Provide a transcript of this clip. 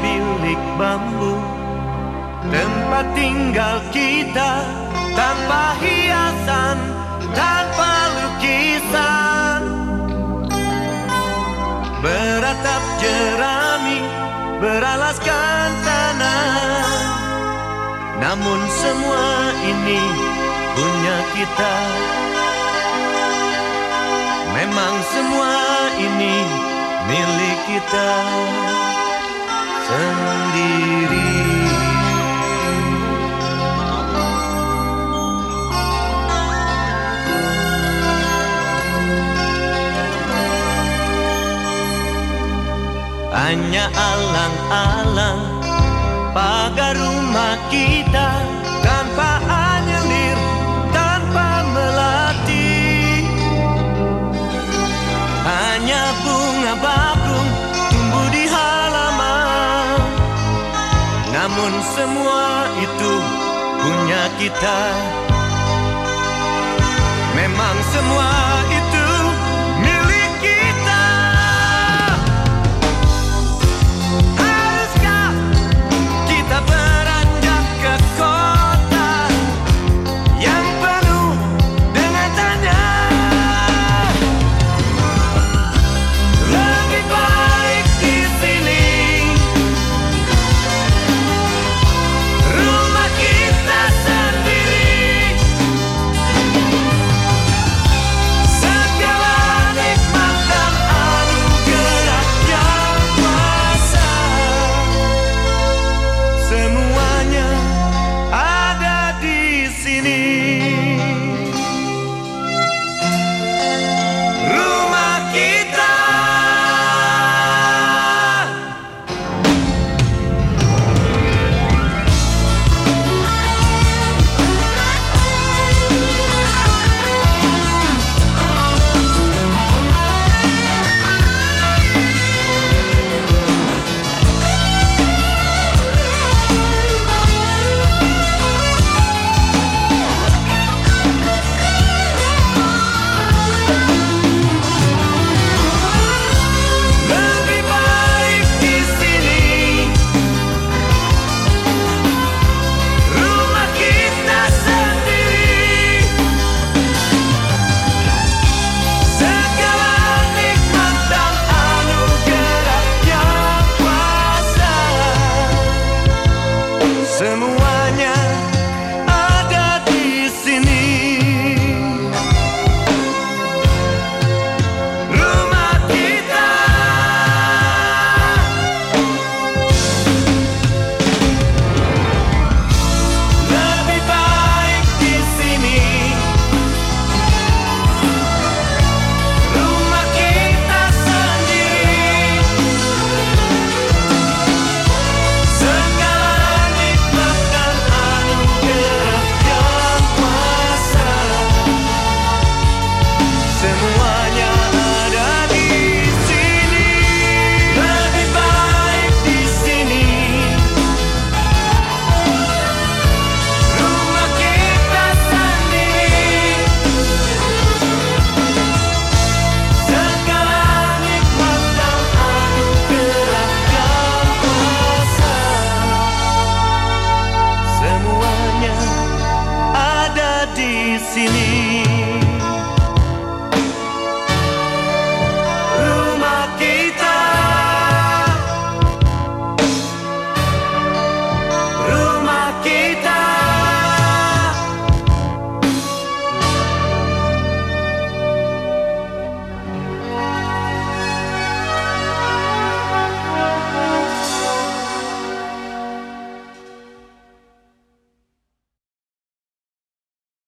balik bambu. Tempat tinggal kita tanpa hiasan, tanpa lukisan. Beratap jerami, beralaskan tanah. Namun semua ini punya kita. Memang semua ini milik kita sendiri Hanya alang-alang pagar rumah kita tanpa anyelir, tanpa melati. Hanya bunga semua itu punya kita. Memang semua itu